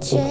不可